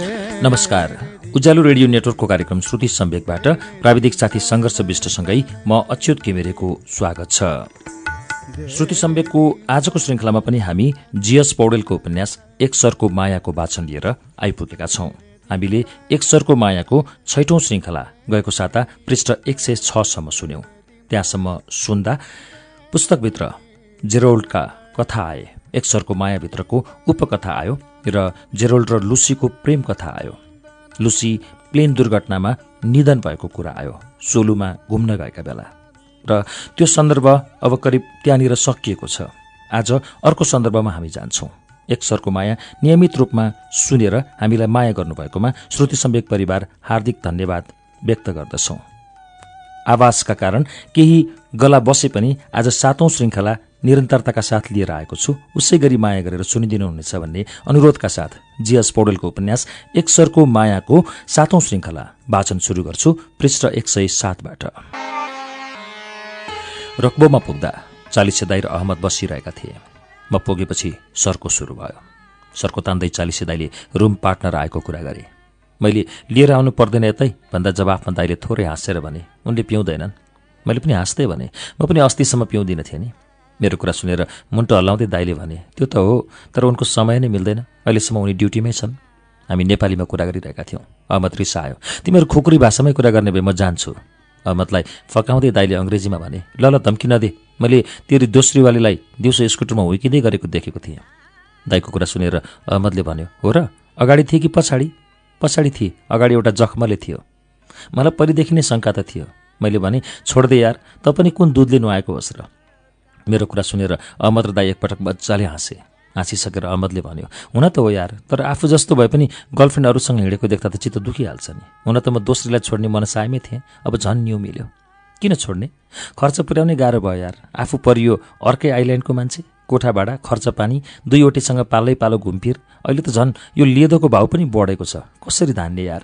नमस्कार। उज्यालो रेडियो नेटवर्कको कार्यक्रम श्रुति सम्वेकबाट प्राविधिक साथी सङ्घर्ष विष्टसँगै म अच्युत किमिरेको स्वागत छ। श्रुति सम्वेकको आजको श्रृङ्खलामा पनि हामी जीएस पौडेलको उपन्यास एक सरको मायाको वाचन लिएर आइपुगेका छौं। हामीले एक सरको मायाको छैटौं श्रृङ्खला गएको साता पृष्ठ एक सय छसम्म सुन्यौं। त्यहाँसम्म सुन्दा पुस्तकभित्र जेरोल्डका कथा आए एक सरको मायाभित्रको उपकथा आयो र जेरोल्ड र लुसीको प्रेम कथा आयो। लुसी प्लेन दुर्घटनामा निधन भएको कुरा आयो सोलुमा घुम्न गएका बेला। र त्यो सन्दर्भ अब करिब त्यहाँनिर सकिएको छ। आज अर्को सन्दर्भमा हामी जान्छौँ। एक सरको माया नियमित रूपमा सुनेर हामीलाई माया गर्नुभएकोमा श्रुति सम्वेक परिवार हार्दिक धन्यवाद व्यक्त गर्दछौँ। आवासका कारण केही गला बसे पनि आज सातौं श्रृङ्खला निरन्तरताका साथ लिएर आएको छु। उसै गरी माया गरेर सुनिदिनुहुनेछ भन्ने अनुरोधका साथ जीएस पौडेलको उपन्यास एक सरको मायाको सातौं श्रृङ्खला वाचन सुरु गर्छु। पृष्ठ एक सय सातबाट। रक्बोमा पुग्दा चालिसे दाई र अहमद बसिरहेका थिए। म पुगेपछि सरको सुरु भयो। सरको तान्दै चालिसे दाईले रुम पार्टनर आएको कुरा गरे। मैले लिएर आउनु पर्दैन यतै भन्दा जवाफमा दाईले थोरै हाँसेर भने उनले पिउँदैनन्। मैले पनि हाँस्दै भने म पनि अस्तिसम्म पिउँदिन थिएँ नि। मेरो कुरा सुनेर मुन्टो हल्लाउँदै दाईले भने त्यो त हो तर उनको समय नै मिल्दैन। अहिलेसम्म उनी ड्युटीमै छन्। हामी नेपालीमा कुरा गरिरहेका थियौँ। अहमद रिसा आयो। तिमीहरू खुकुरी भाषामै कुरा गर्ने भए म जान्छु। अहमदलाई फकाउँदै दाईले अङ्ग्रेजीमा भने ल ल धम्की नदे। मैले तेरि दोस्रीवालीलाई दिउँसो स्कुटरमा हुर्किँदै गरेको देखेको थिएँ। दाईको कुरा सुनेर अहमदले भन्यो हो र अगाडि थिए कि पछाडि? पछाडि थिए। अगाडि एउटा जखमले थियो। मलाई पहिलेदेखि नै शङ्का त थियो। मैले भने छोड्दै यार त पनि कुन दुधले नुहाएको होस् र? मेरो कुरा सुनेर अहमद र दाई एकपटक मजाले हाँसे। हाँसिसकेर अहमदले भन्यो हुन त हो यार तर आफू जस्तो भए पनि गर्लफ्रेन्ड अरूसँग हिँडेको देख्दा त चित्त दुखिहाल्छ नि। हुन त म दोस्रीलाई छोड्ने मनसायमै थिएँ अब झन् न्यु मिल्यो। किन छोड्ने? खर्च पुर्याउनै गाह्रो भयो यार। आफू परियो अर्कै आइल्यान्डको मान्छे कोठा भाडा खर्च पानी दुईवटीसँग पालै पालो घुमफिर। अहिले त झन् यो लेदोको भाउ पनि बढेको छ। कसरी धान्ने यार?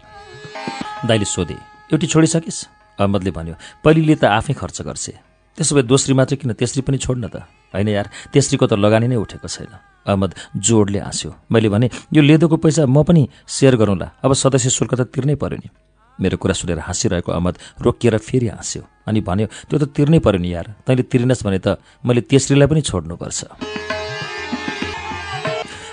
दाइले सोधे एउटी छोडिसकिस्? अहमदले भन्यो पहिलेले त आफै खर्च गर्छे त्यसो भए दोस्रीमा चाहिँ किन तेस्री पनि छोड्न त? होइन यार तेस्रीको त लगानी नै उठेको छैन। अहमद जोडले हाँस्यो। मैले भने यो लेदोको पैसा म पनि सेयर गरौँला। अब सदस्य शुल्क त तिर्नै पर्यो नि। मेरो कुरा सुनेर हाँसिरहेको अहमद रोकिएर फेरि हाँस्यो अनि भन्यो त्यो त तिर्नै पर्यो नि यार। तैँले तिर्नस् भने त मैले तेस्रीलाई पनि छोड्नुपर्छ।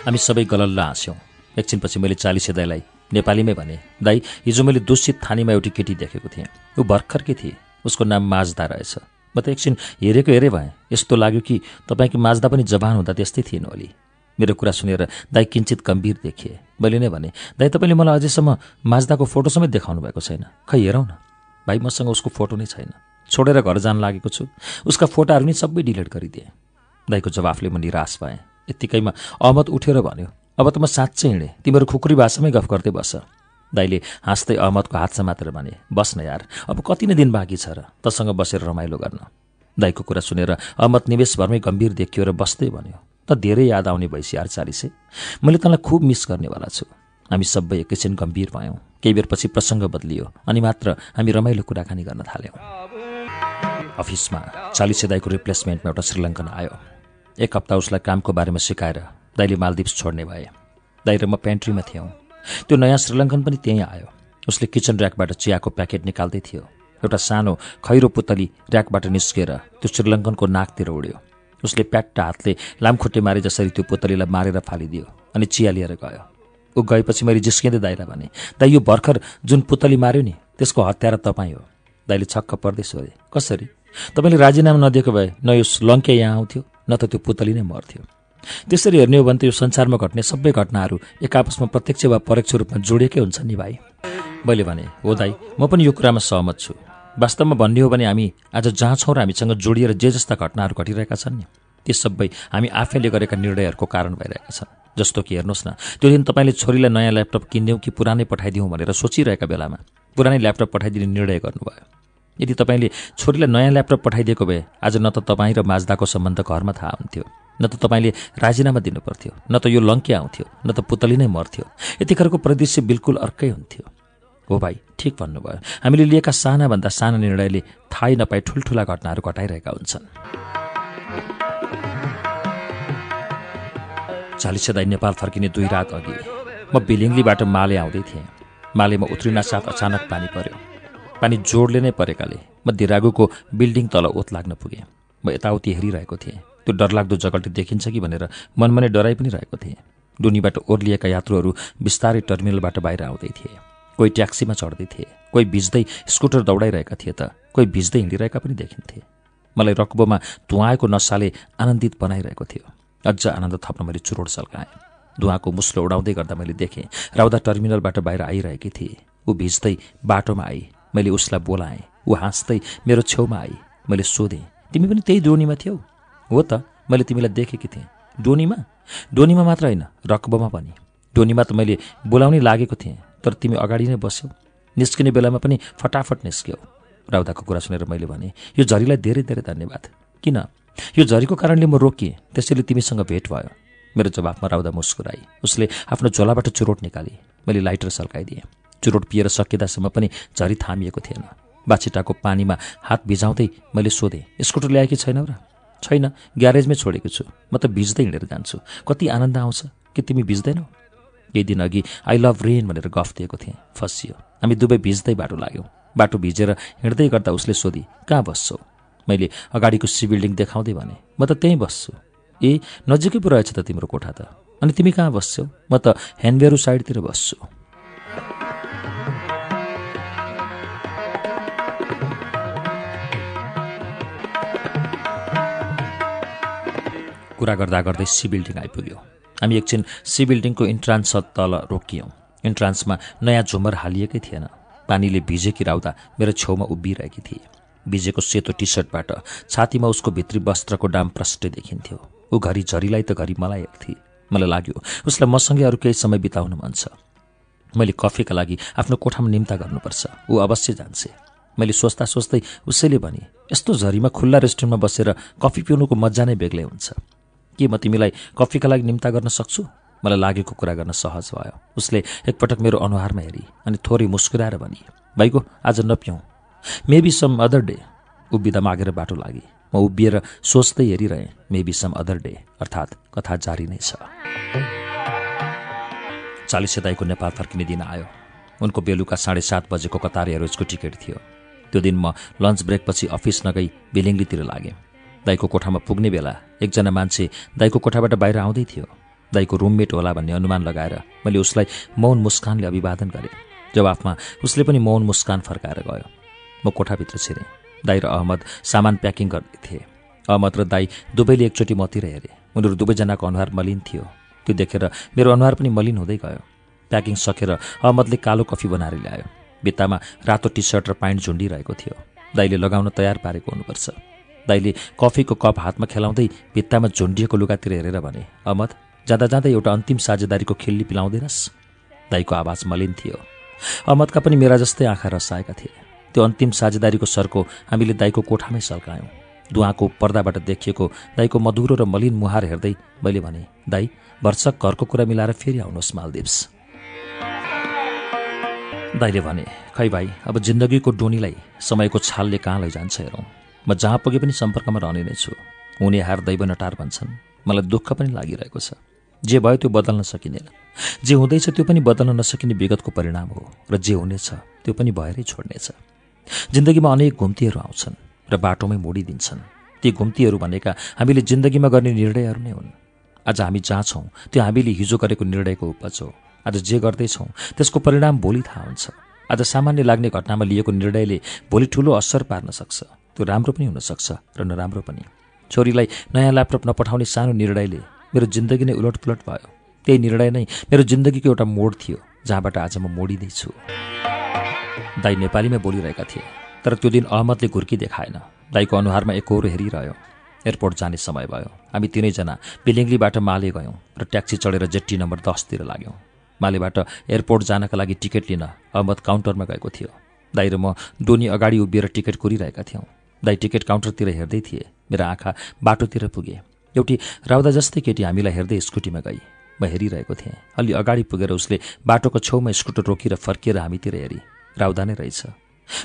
हामी सबै गलल्ल हाँस्यौँ। एकछिनपछि मैले चालिसे दाईलाई नेपालीमै भने दाई हिजो मैले दूषित थानीमा एउटी केटी देखेको थिएँ। ऊ भर्खरकै थिए। उसको नाम माझदा रहेछ। म त एकछिन हेरेको हेरे भएँ। यस्तो लाग्यो कि तपाईँकी माझ्दा पनि जवान हुँदा त्यस्तै थिएन ओली मेरो कुरा सुनेर दाई किन्चित गम्भीर देखिए। मैले नै भने दाई तपाईँले मलाई अझैसम्म माझ्दाको फोटो समेत देखाउनु भएको छैन। खै हेरौँ न। भाइ मसँग उसको फोटो नै छैन। छोडेर घर जान लागेको छु। उसका फोटाहरू नि सबै डिलिट गरिदिएँ। दाईको जवाफले म निराश पाएँ यत्तिकैमा अहमद उठेर भन्यो अब त म साँच्चै हिँडेँ। तिमीहरू खुकुरी भाषामै गफ गर्दै बस। दाईले हाँस्दै अहमदको हात समातेर भने बस्न यार अब कति नै दिन बाँकी छ र तसँग बसेर रमाइलो गर्न दाईको कुरा सुनेर अहमद निवेशभरमै गम्भीर देखियो र बस्दै भन्यो त धेरै याद आउने भइसि यार चालिसे मैले तँलाई खुब मिस गर्नेवाला छु। हामी सबै एकैछिन गम्भीर भयौँ। केही बेरपछि प्रसङ्ग बदलियो अनि मात्र हामी रमाइलो कुराकानी गर्न थाल्यौँ। अफिसमा चालिसे दाईको रिप्लेसमेन्टमा एउटा श्रीलङ्कन आयो। एक हप्ता उसलाई कामको बारेमा सिकाएर दाईले मालदिप्स छोड्ने भए। दाई र म पेन्ट्रीमा थियौँ। त्यो नयाँ श्रीलङ्कन पनि त्यहीँ आयो। उसले किचन ऱ्याकबाट चियाको प्याकेट निकाल्दै थियो। एउटा सानो खैरो पुतली ऱ्याकबाट निस्केर त्यो श्रीलङ्कनको नाकतिर उड्यो। उसले प्याट्ट हातले लामखुट्टे मारे जसरी त्यो पुतलीलाई मारेर फालिदियो अनि चिया लिएर गयो। ऊ गएपछि मैले जिस्किँदै दाइलाई भने दाइ यो भर्खर जुन पुतली मार्यो नि त्यसको हत्यारा तपाईँ हो। दाइले छक्क पर्दै सोधे कसरी? तपाईँले राजीनामा नदिएको भए न यो लङ्के यहाँ आउँथ्यो न त त्यो पुतली नै मर्थ्यो। त्यसरी हेर्ने हो भने त यो संसारमा घट्ने सबै घटनाहरू एक आपसमा प्रत्यक्ष वा परोक्ष रूपमा जोडिएकै हुन्छ नि भाइ। मैले भने हो दाई म पनि यो कुरामा सहमत छु। वास्तवमा भन्ने हो भने हामी आज जहाँ छौँ र हामीसँग जोडिएर जे जस्ता घटनाहरू घटिरहेका छन् नि ती सबै हामी आफैले गरेका निर्णयहरूको कारण भइरहेका छन्। जस्तो कि हेर्नुहोस् न त्यो दिन तपाईँले छोरीलाई नयाँ ल्यापटप किनिदिउँ कि पुरानै पठाइदिउँ भनेर सोचिरहेका बेलामा पुरानै ल्यापटप पठाइदिने निर्णय गर्नुभयो। यदि तपाईँले छोरीलाई नयाँ ल्यापटप पठाइदिएको भए आज न त तपाईँ र माझदाको सम्बन्ध घरमा थाहा हुन्थ्यो। न त तपाईँले राजीनामा दिनुपर्थ्यो। न त यो लङ्के आउँथ्यो। न त पुतली नै मर्थ्यो। यतिखेरको परिदृश्य बिल्कुल अर्कै हुन्थ्यो। हो भाइ ठिक भन्नुभयो। हामीले लिएका सानाभन्दा साना निर्णयले थाहै नपाई ठुल्ठुला घटनाहरू घटाइरहेका हुन्छन्। चालिसे नेपाल फर्किने दुई रात अघि म बिलिङ्लीबाट माले आउँदै थिएँ। मालेमा उत्रिन साथ अचानक पानी पर्यो। पानी जोडले नै परेकाले म दिरागुको बिल्डिङ तल ओत लाग्न पुगेँ। म यताउति हेरिरहेको थिएँ। त्यो डरलाग्दो जगल्टी देखिन्छ कि भनेर मनमा नै डराइ पनि रहेको थिएँ। डुनीबाट ओर्लिएका यात्रुहरू बिस्तारै टर्मिनलबाट बाहिर आउँदै थिए। कोही ट्याक्सीमा चढ्दै थिए। कोही भिज्दै स्कुटर दौडाइरहेका थिए त। कोही भिज्दै हिँडिरहेका पनि देखिन्थे। मलाई रक्बोमा धुवाएको नसाले आनन्दित बनाइरहेको थियो। अझ आनन्द थप्न मैले चुरोड सल्काएँ। धुवाको मुस्लो उडाउँदै गर्दा मैले देखेँ राउदा टर्मिनलबाट बाहिर आइरहेकी थिए। ऊ भिज्दै बाटोमा आई। मैले उसलाई बोलाएँ। ऊ हाँस्दै मेरो छेउमा आई मैले सोधेँ तिमी पनि त्यही डोनीमा थियौ? हो त मैले तिमीलाई देखेकी थिएँ। डोनीमा? डोनीमा मात्र होइन रकबमा पनि। डोनीमा त मैले बोलाउनै लागेको थिएँ तर तिमी अगाडि नै बस्यौ। निस्किने बेलामा पनि फटाफट निस्क्यौ। राउदाको कुरा सुनेर मैले भने यो झरीलाई धेरै धेरै धन्यवाद। किन? यो झरीको कारणले म रोकिएँ त्यसैले तिमीसँग भेट भयो। मेरो जवाफमा राउदा मुस्कुराई। उसले आफ्नो झोलाबाट चुरोट निकाली। मैले लाइटर सल्काइदिएँ। चुरोट पिएर सकिँदासम्म पनि झरी थामिएको थिएन। बाछिटाको पानीमा हात भिजाउँदै मैले सोधेँ स्कुटर ल्याएकी छैनौ र? छैन ग्यारेजमै छोडेको छु। म त भिज्दै हिँडेर जान्छु। कति आनन्द आउँछ कि तिमी भिज्दैनौ? केही दिन अघि आई लभ रेन भनेर गफ दिएको थिएँ फसियो हामी दुवै भिज्दै बाटो लाग्यौँ। बाटो भिजेर हिँड्दै गर्दा उसले सोधी कहाँ बस्छौ? मैले अगाडिको सी बिल्डिङ देखाउँदै भने म त त्यहीँ बस्छु। ए नजिकै पो रहेछ त तिम्रो कोठा त। अनि तिमी कहाँ बस्छौ? म त ह्यान्डबेरू साइडतिर बस्छु। कुरा गर्दा गर्दै सी बिल्डिङ आइपुग्यो। हामी एकछिन सी बिल्डिङको इन्ट्रान्स तल रोकियौँ। इन्ट्रान्समा नयाँ झुमर हालिएकै थिएन। पानीले भिजेकी राउँदा मेरो छेउमा उभिरहेकी थिए। भिजेको सेतो टी सर्टबाट छातीमा उसको भित्री वस्त्रको डाम प्रष्टै देखिन्थ्यो। ऊ घरि झरीलाई त घरि मलाई हेर्थे मलाई लाग्यो उसलाई मसँगै अरू केही समय बिताउन मन छ। मैले कफीका लागि आफ्नो कोठामा निम्ता गर्नुपर्छ। ऊ अवश्य जान्छे मैले सोच्दा सोच्दै उसैले भने यस्तो झरीमा खुल्ला रेस्टुरेन्टमा बसेर कफी पिउनुको मजा नै बेग्लै हुन्छ। के म तिमीलाई कफीका लागि निम्ता गर्न सक्छु? मलाई लागेको कुरा गर्न सहज भयो। उसले एकपटक मेरो अनुहारमा हेरी अनि थोरै मुस्कुराएर भनी भाइको आज नपिउँ। मेबी सम अदर डे उभिँदा मागेर बाटो लागि। म उभिएर सोच्दै हेरिरहेँ मेबी सम अदर डे अर्थात् कथा जारी नै छ। चालिसे दाईको नेपाल फर्किने दिन आयो। उनको बेलुका साढे सात बजेको कतार एयरवेजको टिकट थियो। त्यो दिन म लन्च ब्रेकपछि अफिस नगई बिलिङ्गलीतिर लागेँ। दाईको कोठामा पुग्ने बेला एकजना मान्छे दाईको कोठाबाट बाहिर आउँदै थियो। दाईको रुममेट होला भन्ने अनुमान लगाएर मैले उसलाई मौन मुस्कानले अभिवादन गरेँ। जवाफमा उसले पनि मौन मुस्कान फर्काएर गयो। म कोठाभित्र छिरेँ। दाई र अहमद सामान प्याकिङ गर्दै थिए। अहमद र दाई दुवैले एकचोटि मतिर हेरे। उनीहरू दुवैजनाको अनुहार मलिन थियो। त्यो देखेर मेरो अनुहार पनि मलिन हुँदै गयो। प्याकिङ सकेर अहमदले कालो कफी बनाएर ल्यायो। भित्तामा रातो टी सर्ट र प्यान्ट झुन्डिरहेको थियो। दाईले लगाउन तयार पारेको हुनुपर्छ। दाईले कफीको कप हातमा खेलाउँदै भित्तामा झुन्डिएको लुगातिर हेरेर भने अहमद जाँदा जाँदै एउटा अन्तिम साझेदारीको खिल्ली पिलाउँदैनस्? दाईको आवाज मलिन थियो। अहमदका पनि मेरा जस्तै आँखा रसाएका थिए। त्यो अन्तिम साझेदारीको सरको हामीले दाईको कोठामै सल्कायौँ। धुवाको पर्दाबाट देखिएको दाईको मधुरो र मलिन मुहार हेर्दै मैले भने दाई भर्सक घरको कुरा मिलाएर फेरि आउनुहोस् मालदिप्स। दाईले भने खै भाइ अब जिन्दगीको डोनीलाई समयको छालले कहाँ लैजान्छ हेरौँ। म जहाँ पुगे पनि सम्पर्कमा रहने नै छु। हुने हार दैव नटार भन्छन्। मलाई दुःख पनि लागिरहेको छ। जे भयो त्यो बदल्न सकिँदैन। जे हुँदैछ त्यो पनि बदल्न नसकिने विगतको परिणाम हो र जे हुनेछ त्यो पनि भएरै छोड्नेछ। जिन्दगीमा अनेक घुम्तीहरू आउँछन् र बाटोमै मोडिदिन्छन्। ती घुम्तीहरू भनेका हामीले जिन्दगीमा गर्ने निर्णयहरू नै हुन्। आज हामी जहाँ छौँ त्यो हामीले हिजो गरेको निर्णयको उपज हो। आज जे गर्दैछौँ त्यसको परिणाम भोलि थाहा हुन्छ। आज सामान्य लाग्ने घटनामा लिएको निर्णयले भोलि ठुलो असर पार्न सक्छ। त्यो राम्रो पनि हुनसक्छ र नराम्रो पनि। छोरीलाई नयाँ ल्यापटप नपठाउने सानो निर्णयले मेरो जिन्दगी नै उलटपुलट भयो। त्यही निर्णय नै मेरो जिन्दगीको एउटा मोड थियो जहाँबाट आज म मोडिँदैछु। दाई नेपालीमै बोलिरहेका थिए तर त्यो दिन अहमदले घुर्की देखाएन। दाईको अनुहारमा एकहोरो हेरिरह्यो। एयरपोर्ट जाने समय भयो। हामी तिनैजना बिलिङ्गलीबाट माले गयौँ र ट्याक्सी चढेर जेट्टी नम्बर दसतिर लाग्यौँ। मालेबाट एयरपोर्ट जानका लागि टिकट लिन अहमद काउन्टरमा गएको थियो। दाई र म डोनी अगाडि उभिएर टिकट कुरिरहेका थियौँ। दाई टिकट काउन्टरतिर हेर्दै थिए। मेरा आँखा बाटोतिर पुगे। एउटी राउदा जस्तै केटी हामीलाई हेर्दै स्कुटीमा गई। म हेरिरहेको थिएँ। अलि अगाडि पुगेर उसले बाटोको छेउमा स्कुटर रोकिएर फर्किएर हामीतिर हेरी। राउदा नै रहेछ।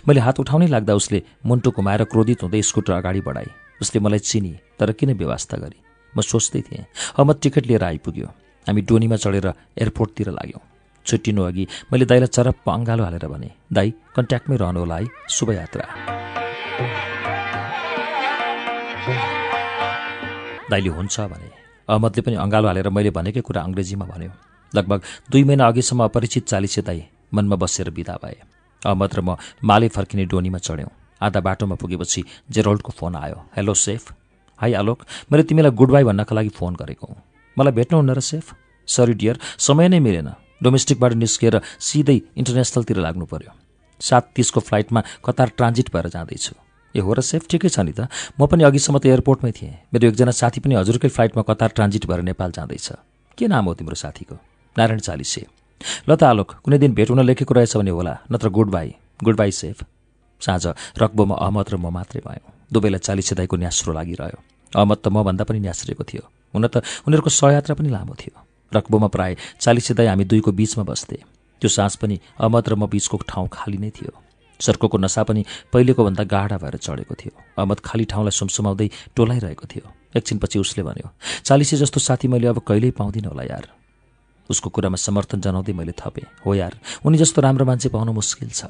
मैले हात उठाउनै लाग्दा उसले मुन्टु घुमाएर क्रोधित हुँदै स्कुटर अगाडि बढाई। उसले मलाई चिनी तर किन व्यवस्था गरी? म सोच्दै थिएँ अहमद टिकट लिएर आइपुग्यो। हामी डोनीमा चढेर एयरपोर्टतिर लाग्यौँ। छुट्टिनु अघि मैले दाईलाई चरप्प अँगालो हालेर भने दाई कन्ट्याक्टमै रहनु होला है। शुभयात्रा। दाईले हुन्छ भने। अहमदले पनि अँगालो हालेर मैले भनेकै कुरा अङ्ग्रेजीमा भन्यो। लगभग दुई महिना अघिसम्म अपरिचित चालिसे दाई मनमा बसेर बिदा भए। अहमद र म माले फर्किने डोनीमा चढ्यौँ। आधा बाटोमा पुगेपछि जेरोल्डको फोन आयो। Hello safe. हाई आलोक। मैले तिमीलाई गुड बाई भन्नका लागि फोन गरेको हुँ। मलाई भेट्नुहुन्न र सेफ। Sorry dear. समय नै मिलेन। डोमेस्टिकबाट निस्किएर सिधै इन्टरनेसनलतिर लाग्नु पर्यो। सात तिसको फ्लाइटमा कतार ट्रान्जिट भएर जाँदैछु। ए हो र सेफ ठिकै छ नि त। म पनि अघिसम्म त एयरपोर्टमै थिएँ। मेरो एकजना साथी पनि हजुरकै फ्लाइटमा कतार ट्रान्जिट भएर नेपाल जाँदैछ। के नाम हो तिम्रो साथीको? नारायण चालिसे ल त आलोक कुनै दिन भेट हुन लेखेको रहेछ भने होला नत्र good bye good bye safe साँझ रक्बोमा अहमद र म मात्रै भयौँ। दुवैलाई चालिसे दाईको न्यास्रो लागिरह्यो। अहमद त मभन्दा पनि न्यास्रिएको थियो। हुन त उनीहरूको सहयात्रा पनि लामो थियो। रक्बोमा प्राय चालिसे दाई हामी दुईको बिचमा बस्थे। त्यो सास पनि अहमद र म बिचको ठाउँ खाली नै थियो। सर्कोको नसा पनि पहिलेको भन्दा गाढा भएर चढेको थियो। अहमद खाली ठाउँलाई सुमसुमाउँदै टोलाइरहेको थियो। एकछिनपछि उसले भन्यो चालिसे जस्तो साथी मैले अब कहिल्यै पाउँदिनँ होला यार। उसको कुरामा समर्थन जनाउँदै मैले थपेँ। हो यार उनी जस्तो राम्रो मान्छे पाउनु मुस्किल छ।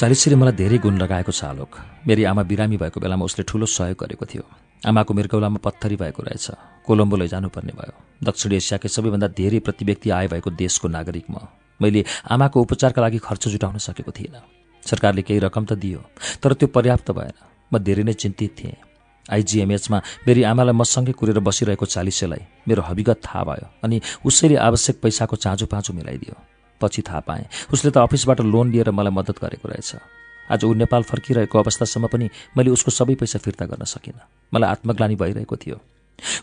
चालिसीले मलाई धेरै गुण लगाएको छ आलोक। मेरी आमा बिरामी भएको बेलामा उसले ठुलो सहयोग गरेको थियो। आमाको मृगौलामा पत्थरी भएको रहेछ। कोलम्बो लैजानुपर्ने भयो। दक्षिण एसियाकै सबैभन्दा धेरै प्रति व्यक्ति आय भएको देशको नागरिक म। मैले आमाको उपचारका लागि खर्च जुटाउन सकेको थिइनँ सरकारले केही रकम त दियो तर त्यो पर्याप्त भएन। म धेरै नै चिन्तित थिएँ। आइजिएमएचमा मेरी आमालाई मसँगै कुरेर बसिरहेको चालिसेलाई मेरो हविगत थाहा भयो अनि उसैले आवश्यक पैसाको चाँजो पाँचो मिलाइदियो। पछि थाहा पाएँ उसले त अफिसबाट लोन लिएर मलाई मद्दत गरेको रहेछ। आज ऊ नेपाल फर्किरहेको अवस्थासम्म पनि मैले उसको सबै पैसा फिर्ता गर्न सकिनँ। मलाई आत्मग्लानी भइरहेको थियो।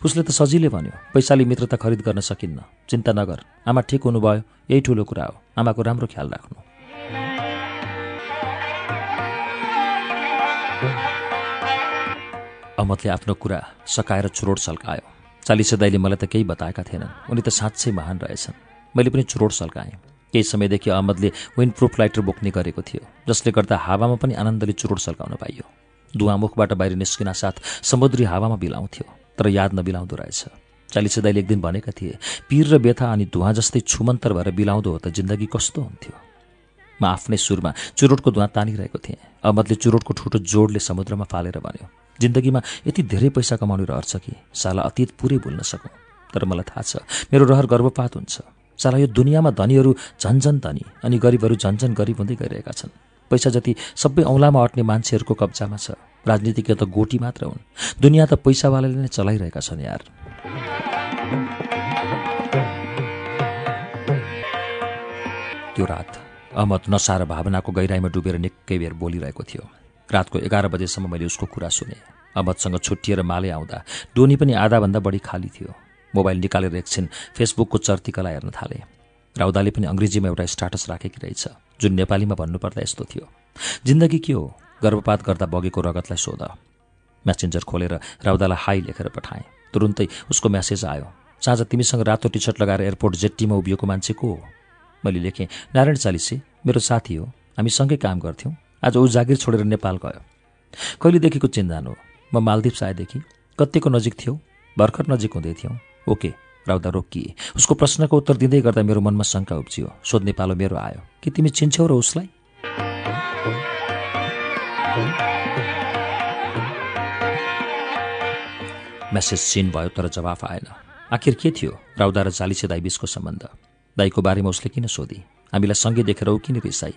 उसले त सजिलै भन्यो पैसाले मित्रता खरिद गर्न सकिन्न। चिन्ता नगर। आमा ठिक हुनुभयो यही ठुलो कुरा हो। आमाको राम्रो ख्याल राख्नु। अहमदले आफ्नो कुरा सकाएर चुरोट सल्कायो। चालिसे दाईले मलाई त केही बताएका थिएनन्। उनी त साँच्चै महान रहेछन्। मैले पनि चुरोट सल्काएँ। केही समयदेखि अहमदले विन्ड प्रुफ लाइटर बोक्ने गरेको थियो जसले गर्दा हावामा पनि आनन्दले चुरोट सल्काउन पाइयो। धुवामुखबाट बाहिर निस्किन साथ समुद्री हावामा बिलाउँथ्यो तर याद नबिलाउँदो रहेछ। चालिसे दाइले एक दिन भनेका थिए पीर र बेथा अनि धुवा जस्तै छुमन्तर भएर बिलाउँदो हो त जिन्दगी कस्तो हुन्थ्यो? म आफ्नै सुरमा चुरोटको धुवा तानिरहेको थिएँ। अहमदले चुरोटको ठुटो जोडले समुद्रमा फालेर भन्यो जिन्दगीमा यति धेरै पैसा कमाउनु रहर छ कि? साला अतीत पुरै भुल्न सकौँ। तर मलाई थाहा छ मेरो रहर गर्भपात हुन्छ। साला यो दुनियाँमा धनीहरू झन्झन धनी अनि गरिबहरू झन्झन गरिब हुँदै गइरहेका छन्। पैसा जति सबै औँलामा अट्ने मान्छेहरूको कब्जामा छ। राजनीतिज्ञ त गोटी मात्र हुन्। दुनियाँ त पैसावालाले नै चलाइरहेका छन् यार। त्यो रात अहमद नसा र भावनाको गहिराईमा डुबेर निकै बेर बोलिरहेको थियो। रातको एघार बजेसम्म मैले उसको कुरा सुने। अहमदसँग छुट्टिएर माले आउँदा डोनी पनि आधाभन्दा बढी खाली थियो। मोबाइल निकालेर एकछिन फेसबुकको चर्तीकला हेर्न थाले। राउदाले पनि अङ्ग्रेजीमा एउटा स्टाटस राखेकी रहेछ जुन नेपालीमा भन्नुपर्दा यस्तो थियो। जिन्दगी के हो? गर्भपात गर्दा बगेको रगतलाई सोध म्यासेन्जर खोलेर राउदालाई हाई लेखेर पठाएँ। तुरुन्तै उसको म्यासेज आयो साँझ तिमीसँग रातो टी सर्ट लगाएर एयरपोर्ट जेट्टीमा उभिएको मान्छे को हो मैले लेखेँ नारायण चालिसे मेरो साथी हो। हामी सँगै काम गर्थ्यौँ। आज ऊ जागिर छोडेर नेपाल गयो। कहिलेदेखिको चिन्जान हो? म मालदिप्स आएदेखि कतिको नजिक थियो? भर्खर नजिक हुँदै थियौँ। ओके राउदा रोकिए उसको प्रश्नको उत्तर दिँदै गर्दा मेरो मनमा शङ्का उब्जियो। सोध्ने पालो मेरो आयो। कि तिमी चिन्छौ र उसलाई? मेसेज सिन भयो तर जवाफ आएन। आखिर के थियो? राउदा र चालिसे दाई बिचको सम्बन्ध। दाईको बारेमा उसले किन सोधी? हामीलाई सँगै देखेर ऊ किन रिसाई?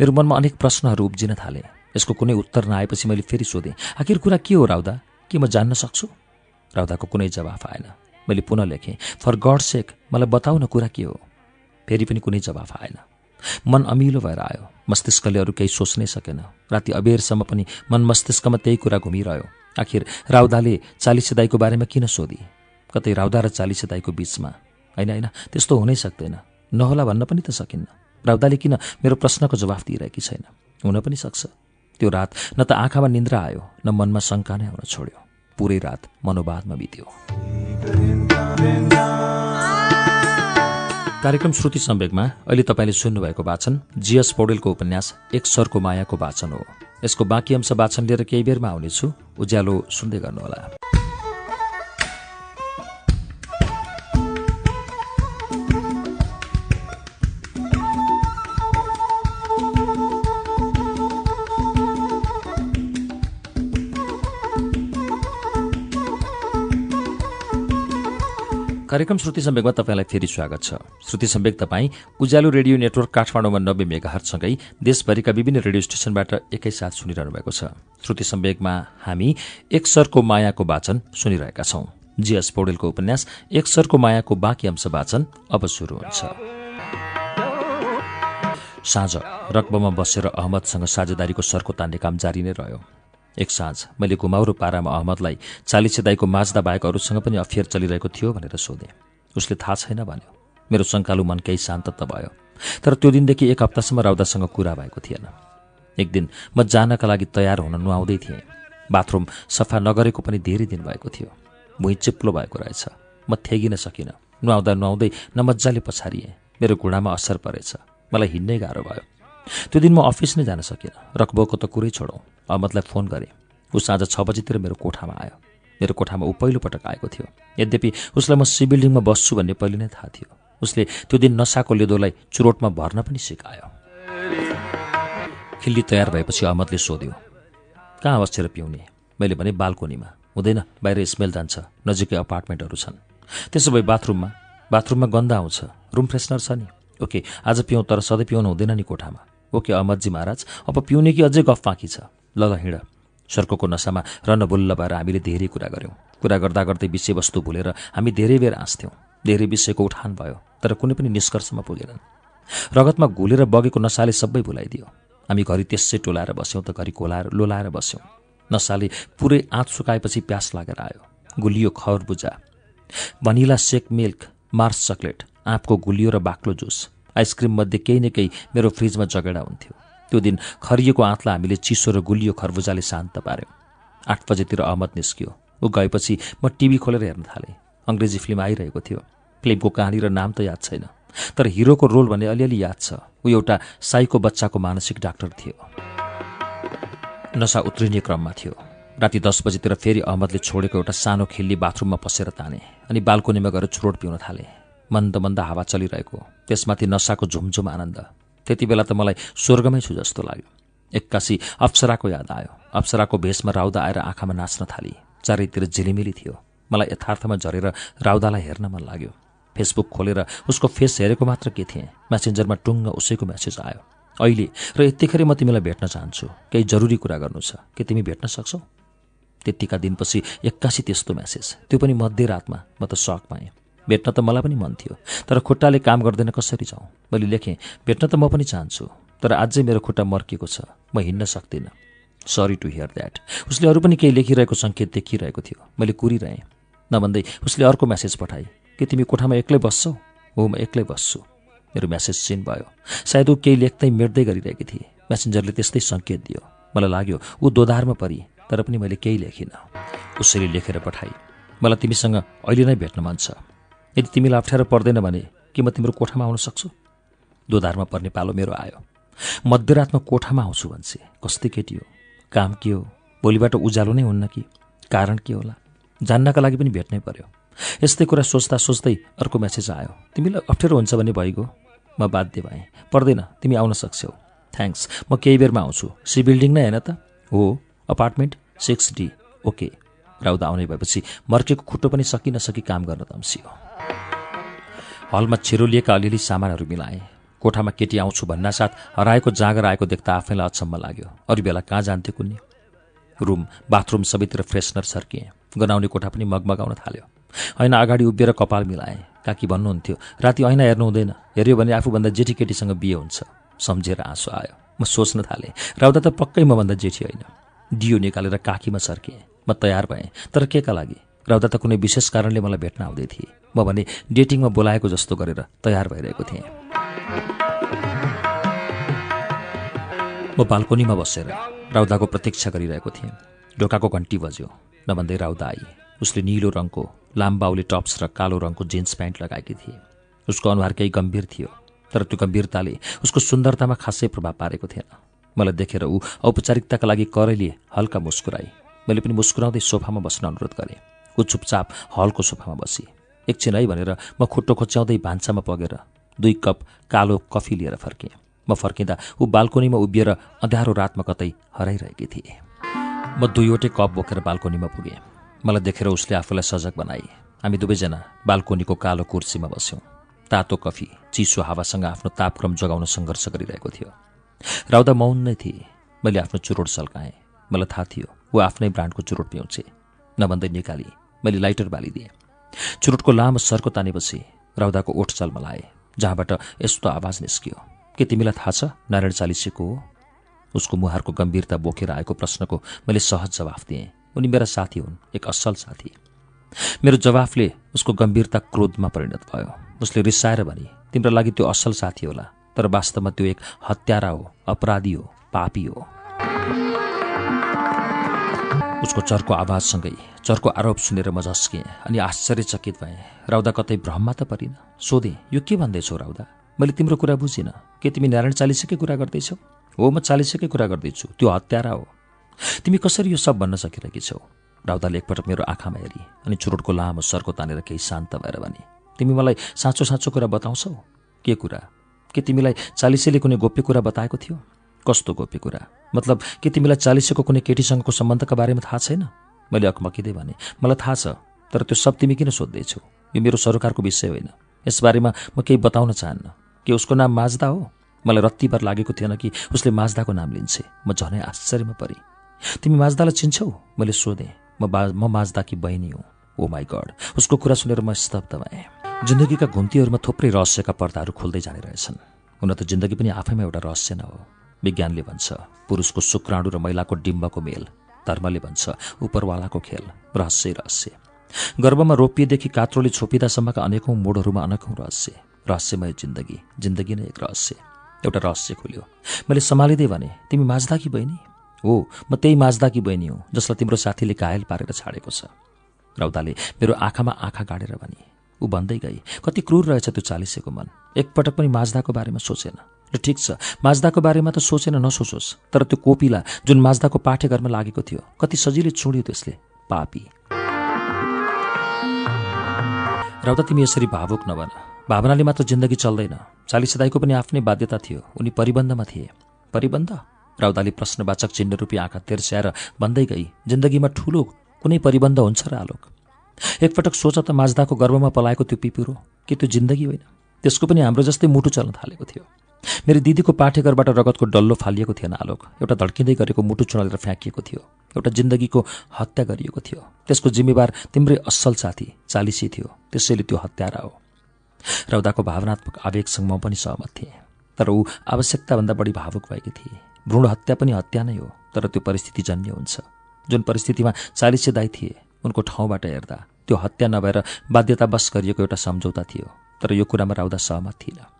मेरो मनमा अनेक प्रश्नहरू उब्जिन थाले। यसको कुनै उत्तर नआएपछि मैले फेरि सोधेँ। आखिर कुरा के हो राउदा? के म जान्न सक्छु? राउदाको कुनै जवाफ आएन। मैले पुनः लेखेँ। फर गड सेक मलाई बताउ न कुरा के हो? फेरि पनि कुनै जवाफ आएन। मन अमिलो भएर आयो। मस्तिष्कले अरू केही सोच्नै सकेन। राति अबेरसम्म पनि मन मस्तिष्कमा त्यही कुरा घुमिरह्यो। आखिर राउदाले चालिसे दाईको बारेमा किन सोधी? कतै राउदा र चालिसे दाईको बिचमा। होइन होइन त्यस्तो हुनै सक्दैन। नहोला भन्न पनि त सकिन्न। राउदाले किन मेरो प्रश्नको जवाफ दिइरहेकी छैन? हुन पनि सक्छ। त्यो रात न त आँखामा निन्द्रा आयो न मनमा शङ्का नै आउन छोड्यो। पुरै रात मनोवादमा बित्यो। कार्यक्रम श्रुति सम्वेकमा अहिले तपाईँले सुन्नुभएको वाचन जीएस पौडेलको उपन्यास एक सरको मायाको वाचन हो। यसको बाँकी अंश वाचन लिएर केही बेरमा आउनेछु। उज्यालो सुन्दै गर्नुहोला। कार्यक्रम श्रुति सम्वेकमा तपाईँलाई फेरि स्वागत छ। श्रुति सम्वेक तपाईँ उज्यालो रेडियो नेटवर्क काठमाडौँमा नब्बे मेगाहरसँगै देशभरिका विभिन्न रेडियो स्टेशनबाट एकैसाथ सुनिरहनु भएको छ। श्रुति सम्वेकमा हामी एक सरको मायाको वाचन सुनिरहेका छौं। जीएस पौडेलको उपन्यास एक सरको मायाको बाँकी अंश वाचन अब सुरु हुन्छ। साँझ रकबमा बसेर अहमदसँग साझेदारीको सरको तान्ने काम जारी नै रह्यो। एक साँझ। मैले घुमाउरो पारामा अहमदलाई चालिसे दाईको माझ्दा बाहेक अरूसँग पनि अफेयर चलिरहेको थियो भनेर सोधेँ। उसले थाहा छैन भन्यो। मेरो शङ्कालु मन केही शान्त त भयो। तर त्यो दिनदेखि एक हप्तासम्म राउदासँग कुरा भएको थिएन। एक दिन म जानका लागि तयार हुन नुहाउँदै थिएँ। बाथरुम सफा नगरेको पनि धेरै दिन भएको थियो। भुइँ चिप्लो भएको रहेछ। म थेगिन सकिनँ। नुहाउँदा नुहाउँदै नमजाले पछारिएँ। मेरो घुँडामा असर परेछ। मलाई हिँड्नै गाह्रो भयो। त्यो दिन म अफिस नै जान सकिनँ। रकबोको त कुरै छोडौँ। अहमदलाई फोन गरेँ। ऊ साँझ छ बजीतिर मेरो कोठामा आयो। मेरो कोठामा ऊ पहिलोपटक आएको थियो। यद्यपि उसलाई म सी बिल्डिङमा बस्छु भन्ने पहिले नै थाहा थियो। उसले त्यो दिन नसाको लेदोलाई चुरोटमा भर्न पनि सिकायो। खिल्ली तयार भएपछि अहमदले सोध्यो कहाँ बसेर पिउने? मैले भने बाल्कोनीमा। हुँदैन बाहिर स्मेल जान्छ। नजिकै अपार्टमेन्टहरू छन्। त्यसो भए बाथरुममा? बाथरुममा गन्ध आउँछ। रुम फ्रेसनर छ नि। ओके आज पिउँ तर सधैँ पिउनु हुँदैन नि कोठामा। ओके अहमदजी महाराज? अब पिउने कि अझै गफ बाँकी छ? ल ल हिँड। सर्कोको नसामा रनबुल्ल भएर हामीले धेरै कुरा गऱ्यौँ। कुरा गर्दा गर्दै विषयवस्तु भुलेर हामी धेरै बेर हाँस्थ्यौँ। धेरै विषयको उठान भयो तर कुनै पनि निष्कर्षमा पुगेनन्। रगतमा घुलेर बगेको नसाले सबै भुलाइदियो। हामी घरि त्यसै टोलाएर बस्यौँ त घरि कोलाएर लोलाएर बस्यौँ। नसाले पुरै आँत सुकाएपछि प्यास लागेर आयो। गुलियो खरबुजा vanilla shake milk Mars chocolate आँपको गुलियो र बाक्लो जुस। आइसक्रिममध्ये केही न केही मेरो फ्रिजमा जगेडा हुन्थ्यो। त्यो दिन खरिएको आँतलाई हामीले चिसो र गुलियो खरबुजाले शान्त पार्यौँ आठ बजेतिर अहमद निस्कियो। ऊ गएपछि म टिभी खोलेर हेर्न थालेँ। अङ्ग्रेजी फिल्म आइरहेको थियो। फिल्मको कहानी र नाम त याद छैन। तर हिरोको रोल भने अलिअलि याद छ। ऊ एउटा साईको बच्चाको मानसिक डाक्टर थियो। नसा उत्रिने क्रममा थियो। राति दस बजीतिर फेरि अहमदले छोडेको एउटा सानो खिल्ली बाथरुममा पसेर ताने अनि बाल्कोनीमा गएर चुरोट पिउन थाले। मन्द मन्द हावा चलिरहेको त्यसमाथि नसाको झुमझुम आनन्द। त्यति बेला त मलाई स्वर्गमै छु जस्तो लाग्यो। एक्कासी अप्सराको याद आयो। अप्सराको भेषमा राउदा आएर आँखामा नाच्न थाली। चारैतिर झिलिमिली थियो। मलाई यथार्थमा झरेर राउदालाई हेर्न मन लाग्यो। फेसबुक खोलेर उसको फेस हेरेको मात्र के थिएँ? म्यासेन्जरमा टुङ्ग उसैको म्यासेज आयो। अहिले र यतिखेर म तिमीलाई भेट्न चाहन्छु। केही जरुरी कुरा गर्नु छ। के तिमी भेट्न सक्छौ? त्यत्तिका दिनपछि एक्कासी त्यस्तो म्यासेज। त्यो पनि मध्यरातमा। म त सक पाएँ। भेट्न त मलाई पनि मन थियो तर खुट्टाले काम गर्दैन कसरी जाउँ? मैले लेखेँ भेट्न त म पनि चाहन्छु तर अझै मेरो खुट्टा मर्किएको छ म हिँड्न सक्दिनँ। सरी टु हियर द्याट उसले अरू पनि केही लेखिरहेको सङ्केत देखिरहेको थियो। मैले कुरिरहेँ। नभन्दै उसले अर्को म्यासेज पठाए के तिमी कोठामा एक्लै बस्छौ? हो म एक्लै बस्छु। मेरो म्यासेज सिन भयो। सायद ऊ केही लेख्दै मेट्दै गरिरहेकी थिए। म्यासेन्जरले त्यस्तै सङ्केत दियो। मलाई लाग्यो ऊ दोधारमा परि तर पनि मैले केही लेखिनँ। उसरी लेखेर पठाएँ मलाई तिमीसँग अहिले नै भेट्न मन छ। यदि तिमीलाई अप्ठ्यारो पर्दैन भने के म तिम्रो कोठामा आउन सक्छु? दोधारमा पर्ने पालो मेरो आयो। मध्यरातमा कोठामा आउँछु भन्छे। कस्तै केटी हो। काम के हो? भोलिबाट उज्यालो नै हुन्न कि? कारण के होला? जान्नका लागि पनि भेट्नै पर्यो। यस्तै कुरा सोच्दा सोच्दै अर्को म्यासेज आयो। तिमीलाई अप्ठ्यारो हुन्छ भने भइगयो। म बाध्य भएँ। पर्दैन तिमी आउन सक्छौ। थ्याङ्क्स म केही बेरमा आउँछु। सी बिल्डिङ नै होइन त? हो। Apartment six D okay Rauda आउने भएपछि मर्केको खुट्टो पनि सकि नसकी काम गर्न तम्सियो। हलमा छिरोलिएका अलिअलि सामानहरू मिलाएँ। कोठामा केटी आउँछु भन्नासाथ हराएको जाँगर आएको देख्दा आफैलाई अचम्म लाग्यो। अरू बेला कहाँ जान्थ्यो कुन्नी? रुम बाथरुम सबैतिर फ्रेसनर सर्किएँ गनाउने कोठा पनि मगमगाउन थाल्यो। ऐना अगाडि उभिएर कपाल मिलाएँ। काकी भन्नुहुन्थ्यो राति ऐना हेर्नु हुँदैन। हेऱ्यो भने आफूभन्दा जेठी केटीसँग बिहे हुन्छ। सम्झेर आँसु आयो। म सोच्न थालेँ राउदा त पक्कै मभन्दा जेठी होइन। डियो निकालेर काकीमा सर्किएँ म तयार भएँ। तर के का लागि? राउदा त कुनै विशेष कारणले मलाई भेट्न आउँदै थिए। म भने डेटिङमा बोलाएको जस्तो गरेर तयार भइरहेको थिएँ। म बाल्कोनीमा बसेर राउदाको प्रतीक्षा गरिरहेको थिएँ। ढोकाको घन्टी बज्यो। नभन्दै राउदा आई। उसले निलो रङको लाम्बाउले टप्स र कालो रङको जिन्स प्यान्ट लगाएकी थिए। उसको अनुहार केही गम्भीर थियो तर त्यो गम्भीरताले उसको सुन्दरतामा खासै प्रभाव पारेको थिएन। मलाई देखेर ऊ औपचारिकताका लागि करैले हल्का मुस्कुराई। मैले पनि मुस्कुराउँदै सोफामा बस्न अनुरोध गरेँ। ऊ चुपचाप हलको सोफामा बसी। एकछिन है भनेर म खुट्टो खोच्याउँदै भान्सामा पगेर दुई कप कालो कफी लिएर फर्केँ म फर्किँदा ऊ बाल्कोनीमा उभिएर अँध्यारो रातमा कतै हराइरहेकी थिए। म दुईवटै कप बोकेर बाल्कोनीमा पुगेँ। मलाई देखेर उसले आफूलाई सजग बनाए। हामी दुवैजना बाल्कोनीको कालो कुर्सीमा बस्यौँ। तातो कफी चिसो हावासँग आफ्नो तापक्रम जोगाउन सङ्घर्ष गरिरहेको थियो। राउदा मौन नै थिए। मैले आफ्नो चुरोट सल्काएँ। मलाई थाहा थियो ऊ आफ्नै ब्रान्डको चुरोट पिउँछे। नभन्दै निकाली। मैले लाइटर बालिदिएँ। चुरोटको लामो सर्को तानेपछि राउदाको ओठ चलमलाए जहाँबाट यस्तो आवाज निस्कियो। के तिमीलाई थाहा छ नारायण चालिसेको हो? उसको मुहारको गम्भीरता बोकेर आएको प्रश्नको मैले सहज जवाफ दिएँ। उनी मेरा साथी हुन् एक असल साथी। मेरो जवाफले उसको गम्भीरता क्रोधमा परिणत भयो। उसले रिसाएर भने तिम्रो लागि त्यो असल साथी होला तर वास्तवमा त्यो एक हत्यारा हो अपराधी हो पापी हो। उसको चर्को आवाजसँगै चर्को आरोप सुनेर म झस्किएँ अनि आश्चर्यचकित भएँ। राउदा कतै भ्रममा त परिन। सोधेँ यो के भन्दैछौ राउदा? मैले तिम्रो कुरा बुझिनँ। के तिमी नारायण चालिसेकै कुरा गर्दैछौ? हो म चालिसेकै कुरा गर्दैछु। त्यो हत्यारा हो। तिमी कसरी यो सब भन्न सकिरहेकी छौ राउदाले एकपटक मेरो आँखामा हेरी अनि चुरोटको लामो सर्को तानेर केही शान्त भएर भने तिमी मलाई साँचो साँचो कुरा बताउँछौ? के कुरा? के तिमीलाई चालिसेले कुनै गोप्य कुरा बताएको थियो? कस्तो गोप्य कुरा? मतलब के तिमीलाई चालिसेको कुनै केटीसँगको सम्बन्धका बारेमा थाहा छैन? मैले अकमकिँदै भने मलाई थाहा छ तर त्यो सब तिमी किन सोध्दैछौ? यो मेरो सरोकारको विषय होइन। यसबारेमा म केही बताउन चाहन्न। के उसको नाम माझ्दा हो? मलाई रत्तिभर लागेको थिएन कि उसले माझ्दाको नाम लिन्छे। म झनै आश्चर्यमा परेँ। तिमी माझ्दालाई चिन्छौ? मैले सोधेँ। म बा म माझ्दाकी बहिनी हुँ। ओ माई गड उसको कुरा सुनेर म स्तब्ध भएँ। जिन्दगीका घुम्तीहरूमा थुप्रै रहस्यका पर्दाहरू खोल्दै जाने रहेछन्। हुन त जिन्दगी पनि आफैमा एउटा रहस्य न हो। विज्ञानले भन्छ पुरुषको शुक्राणु र महिलाको डिम्बको मेल धर्मले भन्छ उपरवालाको खेल रहस्य रहस्य। गर्भमा रोपिएदेखि कात्रोले छोपिँदासम्मका अनेकौँ मोडहरूमा अनेकौँ रहस्य। रहस्यमय जिन्दगी जिन्दगी नै एक रहस्य। एउटा रहस्य खुल्यो। मैले सम्हालिँदै भने तिमी माझ्दाकी बहिनी? हो म त्यही माझ्दाकी बहिनी हो जसलाई तिम्रो साथीले घायल पारेर छाडेको छ। राउदाले मेरो आँखामा आँखा गाडेर भने। ऊ भन्दै गई कति क्रूर रहेछ त्यो चालिसेको मन। एकपटक पनि माझ्दाको बारेमा सोचेन। र ठिक छ। माझ्दाको बारेमा त सोचेन नसोचोस्। तर त्यो कोपिला जुन माझ्दाको पाठ्यघरमा लागेको थियो कति सजिलै चुड्यो त्यसले। पापी। राउदा तिमी यसरी भावुक नबन भावनाले मात्र जिन्दगी चल्दैन। चालिस दाईको पनि आफ्नै बाध्यता थियो। उनी परिबन्धमा थिए। परिबन्ध? राउदाले प्रश्नवाचक चिन्ह रूपी आँखा तेर्स्याएर भन्दै गई जिन्दगीमा ठुलो कुनै परिबन्ध हुन्छ र आलोक? एकपटक सोच त माझ्दाको गर्भमा पलाएको त्यो पिपुरो। के त्यो जिन्दगी होइन? त्यसको पनि हाम्रो जस्तै मुटु चल्न थालेको थियो। मेरो दिदीको पाठ्यघरबाट रगतको डल्लो फालिएको थिएन आलोक। एउटा धड्किँदै गरेको मुटु चुनालेर फ्याँकिएको थियो। एउटा जिन्दगीको हत्या गरिएको थियो। त्यसको जिम्मेवार तिम्रै असल साथी चालिसी थियो। त्यसैले त्यो हत्यारा हो। रौदाको भावनात्मक आवेगसँग म पनि सहमत थिएँ। तर ऊ आवश्यकताभन्दा बढी भावुक भएकी थिए। भ्रूण हत्या पनि हत्या नै हो तर त्यो परिस्थिति जन्य हुन्छ। जुन परिस्थितिमा चालिसे दाई थिए उनको ठाउँबाट हेर्दा त्यो हत्या नभएर बाध्यतावश गरिएको एउटा सम्झौता थियो। तर यो कुरामा राउदा सहमत थिइनँ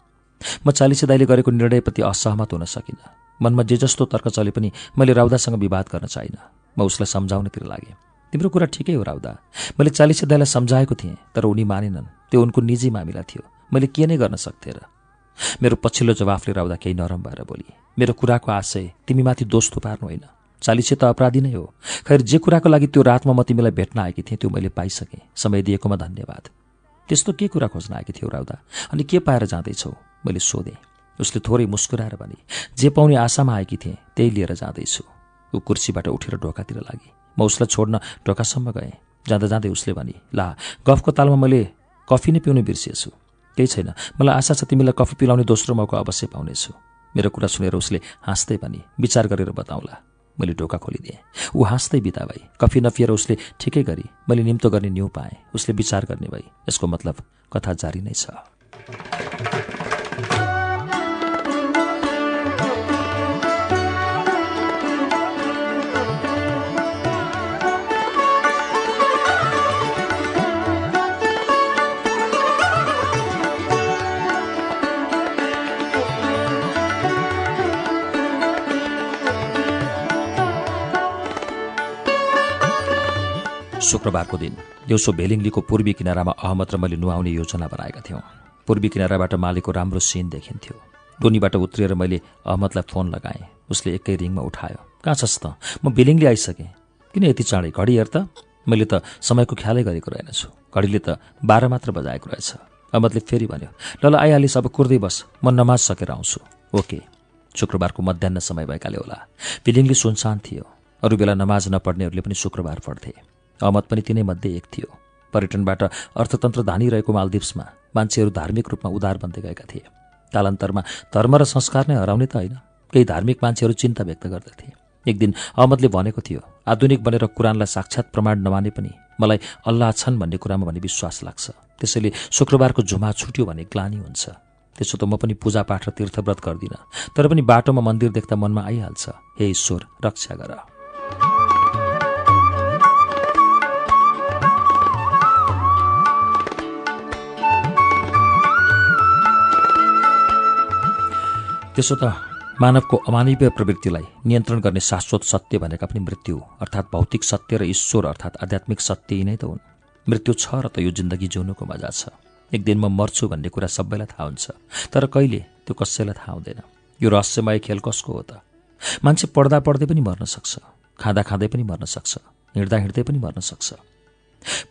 म चालिसे दाईले गरेको निर्णयप्रति असहमत हुन सकिनँ। मनमा जे जस्तो तर्क चले पनि मैले राउदासँग विवाद गर्न चाहिनँ म उसलाई सम्झाउनेतिर लागेँ। तिम्रो कुरा ठिकै हो राउदा। मैले चालिसे दाईलाई सम्झाएको थिएँ तर उनी मानेनन्। त्यो उनको निजी मामिला थियो। मैले के नै गर्न सक्थेँ र? मेरो पछिल्लो जवाफले राउदा केही नरम भएर बोली मेरो कुराको आशय तिमीमाथि दोष थुपार्नु होइन। चालिसे त अपराधी नै हो। खैर जे कुराको लागि त्यो रातमा म तिमीलाई भेट्न आएकी थिएँ त्यो मैले पाइसकेँ। समय दिएकोमा धन्यवाद। त्यस्तो के कुरा खोज्न आएकी थियौ राउदा? अनि के पाएर जाँदैछौ? मैले सोधेँ। उसले थोरै मुस्कुराएर भने जे पाउने आशामा आएकी थिएँ त्यही लिएर जाँदैछु। ऊ कुर्सीबाट उठेर ढोकातिर लागि। म उसलाई छोड्न ढोकासम्म गएँ। जाँदा जाँदै उसले भने ला गफको तालमा मैले कफी नै पिउनु बिर्सिएछु। केही छैन। मलाई आशा छ तिमीलाई कफी पिलाउने दोस्रो मौका अवश्य पाउनेछु। मेरो कुरा सुनेर उसले हाँस्दै पनि विचार गरेर बताउँला। मैले ढोका खोलिदिएँ। ऊ हाँस्दै बिता भई। कफी नपिएर उसले ठिकै गरी मैले निम्तो गर्ने न्यु पाएँ। उसले विचार गर्ने भई यसको मतलब कथा जारी नै छ। शुक्रबारको दिन दिउँसो भेलिङलीको पूर्वी किनारामा अहमद र मैले नुहाउने योजना बनाएका थियौँ। पूर्वी किनाराबाट मालेको राम्रो सिन देखिन्थ्यो। डोनीबाट उत्रिएर मैले अहमदलाई फोन लगाएँ। उसले एकै रिङमा उठायो कहाँ छस् त? म भेलिङली आइसकेँ। किन यति चाँडै घडी हेर त? मैले त समयको ख्यालै गरेको रहेनछु। घडीले त बाह्र मात्र बजाएको रहेछ। अहमदले फेरि भन्यो ल ल आइहालिस् अब कुर्दै बस। म नमाज सकेर आउँछु। ओके। शुक्रबारको मध्याह समय भएकाले होला। फिलिङली सुनसान थियो। अरू बेला नमाज नपढ्नेहरूले पनि शुक्रबार पढ्थे। अहमद पनि तिनै मध्ये एक थियो। पर्यटनबाट अर्थतन्त्र धानिरहेको मालदिप्समा मान्छेहरू धार्मिक रूपमा उदार बन्दै गएका थिए। कालान्तरमा धर्म र संस्कार नै हराउने त होइन केही धार्मिक मान्छेहरू चिन्ता व्यक्त गर्दथे एक दिन अहमदले भनेको थियो आधुनिक बनेर कुरानलाई साक्षात् प्रमाण नमाने पनि मलाई अल्लाह छन् भन्ने कुरामा भने विश्वास लाग्छ। त्यसैले शुक्रबारको झुमा छुट्यो भने ग्लानी हुन्छ। त्यसो त म पनि पूजापाठ र तीर्थव्रत गर्दिनँ तर पनि बाटोमा मन्दिर देख्दा मनमा आइहाल्छ। हे ईश्वर रक्षा गर। त्यसो त मानवको अमानवीय प्रवृत्तिलाई नियन्त्रण गर्ने शाश्वत सत्य भनेका पनि मृत्यु अर्थात् भौतिक सत्य र ईश्वर अर्थात् आध्यात्मिक सत्य नै त हुन्। मृत्यु छ र त यो जिन्दगी जिउनुको मजा छ। एक दिन म मर्छु भन्ने कुरा सबैलाई थाहा हुन्छ तर कहिले त्यो कसैलाई थाहा हुँदैन। यो रहस्यमय खेल कसको हो त? मान्छे पढ्दा पढ्दै पनि मर्न सक्छ खाँदा खाँदै पनि मर्न सक्छ हिँड्दा हिँड्दै पनि मर्न सक्छ।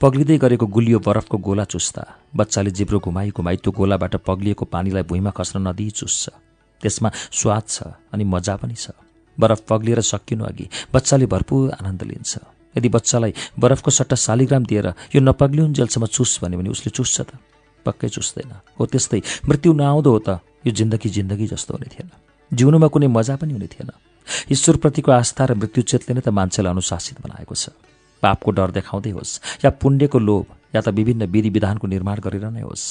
पग्लिँदै गरेको गुलियो बरफको गोला चुस्दा बच्चाले जिब्रो घुमाई घुमाई त्यो गोलाबाट पग्लिएको पानीलाई भुइँमा खस्न नदिई चुस्छ। त्यसमा स्वाद छ अनि मजा पनि छ। बरफ पग्लिएर सकिनु अघि बच्चाले भरपुर आनन्द लिन्छ। यदि बच्चालाई बरफको सट्टा शालिग्राम दिएर यो नपग्लिउन्जेलसम्म चुस भन्यो भने उसले चुस्छ त। पक्कै चुस्दैन। हो त्यस्तै मृत्यु नआउँदो हो त यो जिन्दगी जिन्दगी जस्तो हुने थिएन। जिउनुमा कुनै मजा पनि हुने थिएन। ईश्वरप्रतिको आस्था र मृत्युचेतले नै त मान्छेलाई अनुशासित बनाएको छ। पापको डर देखाउँदै होस् या पुण्यको लोभ या त विभिन्न विधि विधानको निर्माण गरेर नै होस्।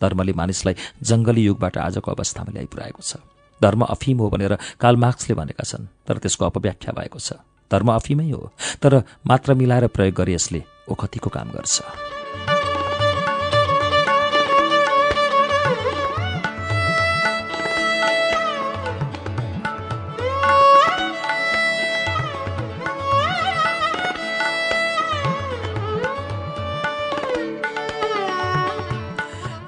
धर्मले मानिसलाई जङ्गली युगबाट आजको अवस्थामा ल्याइपुर्याएको छ। धर्म अफिम हो भनेर काल मार्क्सले भनेका छन् तर त्यसको अपव्याख्या भएको छ। धर्म अफिमै हो तर मात्र मिलाएर प्रयोग गरे यसले ओखतीको काम गर्छ।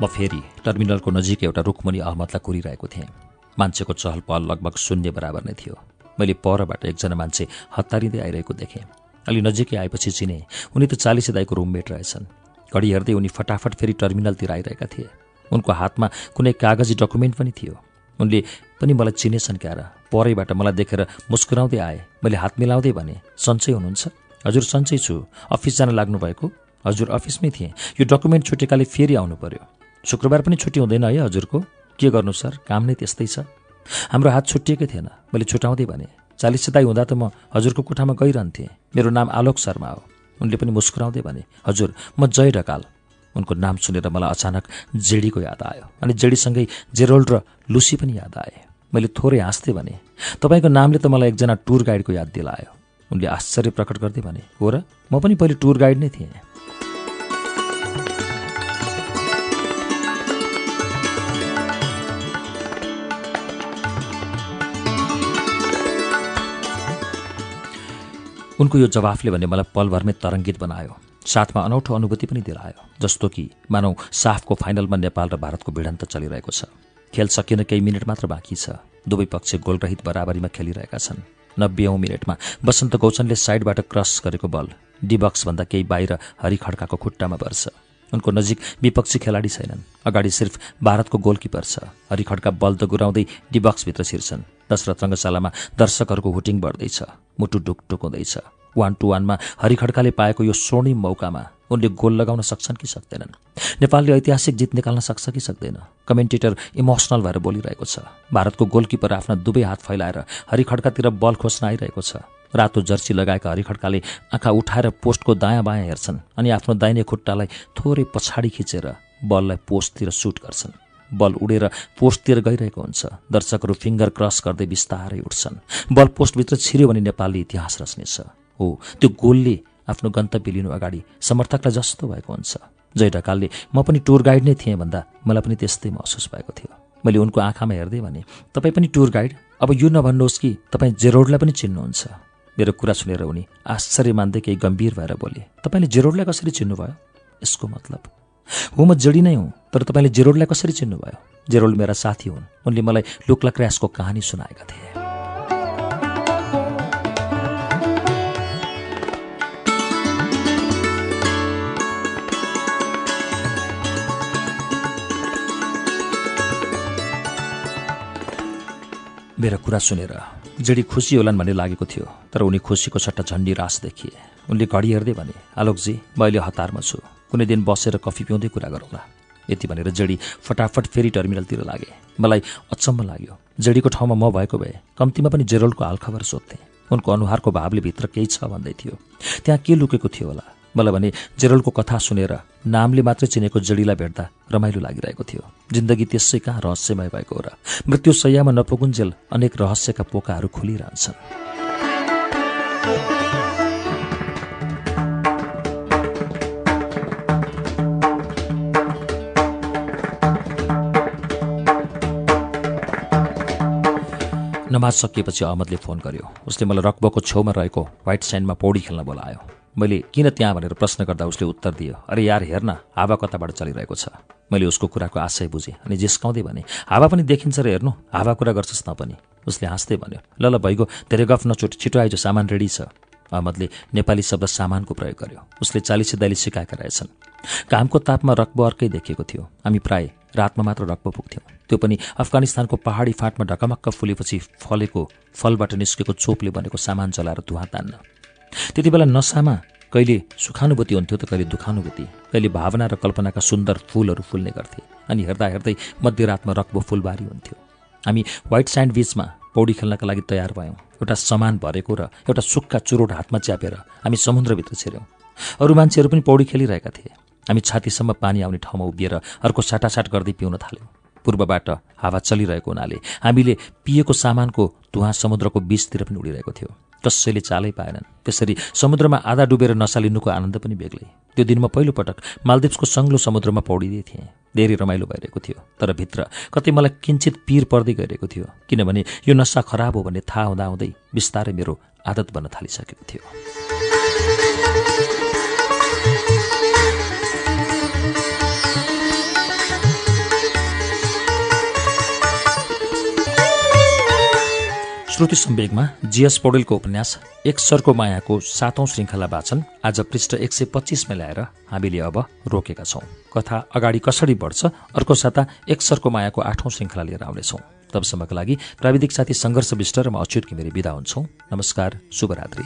म फेरि टर्मिनलको नजिक एउटा रुखमुनि अहमदलाई कुरिरहेको थिएँ। मान्छेको चहल पहल लगभग शून्य बराबर नै थियो। मैले परबाट एकजना मान्छे हतारिँदै आइरहेको देखेँ। अलि नजिकै आएपछि चिने उनी त चालिसे दाईको रुममेट रहेछन्। घडी हेर्दै उनी फटाफट फेरि टर्मिनलतिर आइरहेका थिए। उनको हातमा कुनै कागजी डकुमेन्ट पनि थियो। उनले पनि मलाई चिनेछन् क्यार परैबाट मलाई देखेर मुस्कुराउँदै आए। मैले हात मिलाउँदै भने सन्चै हुनुहुन्छ? हजुर सन्चै छु। अफिस जान लाग्नुभएको? हजुर अफिसमै थिएँ। यो डकुमेन्ट छुटेकाले फेरि आउनु पर्यो। शुक्रबार पनि छुट्टी हुँदैन है हजुरको? के गर्नु सर? काम नै त्यस्तै छ। हाम्रो हात छुट्टिएकै थिएन। मैले छुट्याउँदै भने चालिस सिताई हुँदा त म हजुरको कोठामा गइरहन्थेँ। मेरो नाम आलोक शर्मा हो। उनले पनि मुस्कुराउँदै भने हजुर म जय ढकाल। उनको नाम सुनेर मलाई अचानक जेडीको याद आयो अनि जेडीसँगै जेरोल्ड र लुसी पनि याद आए। मैले थोरै हाँस्दै भने तपाईँको नामले त मलाई एकजना टुर गाइडको याद दिलायो। उनले आश्चर्य प्रकट गर्दै भने हो र म पनि पहिले टुर गाइड नै थिएँ। उनको यो जवाफले भने मलाई पलभरमै तरङ्गित बनायो। साथमा अनौठो अनुभूति पनि दिलायो जस्तो कि मानौ साफको फाइनलमा नेपाल र भारतको भिडन्त चलिरहेको छ। खेल सकिन केही मिनट मात्र बाँकी छ। दुवै पक्ष गोलरहित बराबरीमा खेलिरहेका छन्। नब्बेौँ मिनटमा बसन्त गौचनले साइडबाट क्रस गरेको बल डिबक्सभन्दा केही बाहिर हरि खड्काको खुट्टामा पर्छ उनको नजिक विपक्षी खेलाडी छैनन्। अगाडि सिर्फ भारतको गोलकिपर छ। हरि खड्का बल त गुराउँदै डिबक्सभित्र छिर्छन्। दशरथ रङ्गशालामा दर्शकहरूको हुटिङ बढ्दैछ। मुटु डुकटुक हुँदैछ। वान टू वानमा हरिखड्काले पाएको यो स्वर्णिम मौकामा उनले गोल लगाउन सक्छन् कि सक्दैनन्? नेपालले ऐतिहासिक जित निकाल्न सक्छ कि सक्दैन? कमेन्टेटर इमोसनल भएर बोलिरहेको छ। भारतको गोलकिपर आफ्ना दुवै हात फैलाएर हरिखड्कातिर बल खोज्न आइरहेको छ। रातो जर्सी लगाएका हरिखड्काले आँखा उठाएर पोस्टको दायाँ बायाँ हेर्छन् अनि आफ्नो दाहिने खुट्टालाई थोरै पछाडि खिचेर बललाई पोस्टतिर सुट गर्छन्। बल उडेर पोस्टतिर गइरहेको हुन्छ। दर्शकहरू फिङ्गर क्रस गर्दै बिस्तारै उठ्छन्। बल पोस्टभित्र छिर्यो भने नेपालले इतिहास रच्नेछ। हो त्यो गोलले आफ्नो गन्तव्य लिनु अगाडि समर्थकलाई जस्तो भएको हुन्छ। जय ढकालले म पनि टुर गाइड नै थिएँ भन्दा मलाई पनि त्यस्तै महसुस भएको थियो। मैले उनको आँखामा हेर्दै भने तपाईँ पनि टुर गाइड? अब यो नभन्नुहोस् कि तपाईँ जेरोडलाई पनि चिन्नुहुन्छ। मेरो कुरा सुनेर उनी आश्चर्य मान्दै केही गम्भीर भएर बोले तपाईँले जेरोडलाई कसरी चिन्नुभयो? यसको मतलब हो म जेडी नै हुँ तर तपाईँले जेरोडलाई कसरी चिन्नुभयो? जेरोड मेरा साथी हुन्। उनले मलाई लुक्ला क्रासको कहानी सुनाएका थिए। मेरो कुरा सुनेर जेडी खुसी होलान् भन्ने लागेको थियो तर उनी खुसीको सट्टा झन्डी रास देखिए। उनले घडी हेर्दै भने आलोकजी म अहिले हतारमा छु। कुनै दिन बसेर कफी पिउँदै कुरा गरौँला यति भनेर जेडी फटाफट फेरि टर्मिनलतिर लागे। मलाई अचम्म लाग्यो। जेडीको ठाउँमा म भएको भए कम्तीमा पनि जेरोल्डको हालखबर सोध्थेँ। उनको अनुहारको भावले भित्र केही छ भन्दै थियो। त्यहाँ के लुकेको थियो होला? मलाई भने जेरोल्डको कथा सुनेर नामले मात्रै चिनेको जडीलाई भेट्दा रमाइलो लागिरहेको थियो। जिन्दगी त्यसै कहाँ रहस्यमय भएको हो र मृत्यु सयमा नपुगुन्जेल अनेक रहस्यका पोकाहरू खुलिरहन्छन्। नमाज सकिएपछि अहमदले फोन गर्यो। उसले मलाई रक्बको छेउमा रहेको व्हाइट स्यान्डमा पौडी खेल्न बोलायो। मैले किन त्यहाँ भनेर प्रश्न गर्दा उसले उत्तर दियो अरे यार हेर्न हावा कताबाट चलिरहेको छ। मैले उसको कुराको आशय बुझेँ अनि जिस्काउँदै भने हावा पनि देखिन्छ र हेर्नु हावा कुरा गर्छस् न पनि। उसले हाँस्दै भन्यो ल ल भइगयो धेरै गफ नचोट छिटो आइज सामान रेडी छ। अहमदले नेपाली शब्द सामानको प्रयोग गर्यो। उसले चालिसे दाली सिकाएका रहेछन्। घामको तापमा रक्बो अर्कै देखिएको थियो। हामी प्राय रातमा मात्र रक्बो पुग्थ्यौँ। त्यो पनि अफगानिस्तानको पहाडी फाँटमा ढकमक्क फुलेपछि फलेको फलबाट निस्केको चोपले बनेको सामान चलाएर धुवा तान्न। त्यति बेला नसामा कहिले सुखानुभूति हुन्थ्यो त कहिले दुखानुभूति कहिले भावना र कल्पनाका सुन्दर फुलहरू फुल्ने गर्थे अनि हेर्दा हेर्दै मध्यरातमा रक्बो फुलबारी हुन्थ्यो। हामी व्हाइट स्यान्ड बिचमा पौडी खेल्नका लागि तयार भयौँ। एउटा सामान भरेको र एउटा सुक्खा चुरोट हातमा च्यापेर हामी समुद्रभित्र छिर्यौँ। अरू मान्छेहरू पनि पौडी खेलिरहेका थिए। हामी छातीसम्म पानी आउने ठाउँमा उभिएर अर्को साटासाट गर्दै पिउन थाल्यौँ। पूर्वबाट हावा चलिरहेको हुनाले हामीले पिएको सामानको धुवा समुद्रको बीचतिर पनि उडिरहेको थियो। कसैले चालै पाएनन्। त्यसरी समुद्रमा आधा डुबेर नसालिनुको आनन्द पनि बेग्लै। त्यो दिन म पहिलोपटक मालदिप्सको सङ्लो समुद्रमा पौडिँदै थिएँ। धेरै रमाइलो भइरहेको थियो तर भित्र कतै मलाई किन्चित पिर पर्दै गइरहेको थियो किनभने यो नसा खराब हो भन्ने थाहा हुँदाहुँदै बिस्तारै मेरो आदत बन्न थालिसकेको थियो। श्रुति सम्वेगमा जीएस पौडेलको उपन्यास एक सरको मायाको सातौं श्रृङ्खला वाचन आज पृष्ठ एक सय पच्चिसमा ल्याएर हामीले अब रोकेका छौं। कथा अगाडि कसरी बढ्छ अर्को साता एक सरको मायाको आठौं श्रृङ्खला लिएर आउनेछौँ। तबसम्मका लागि प्राविधिक साथी सङ्घर्ष विष्ट र म अच्युत घिमिरे विदा हुन्छौँ। नमस्कार शुभरात्री।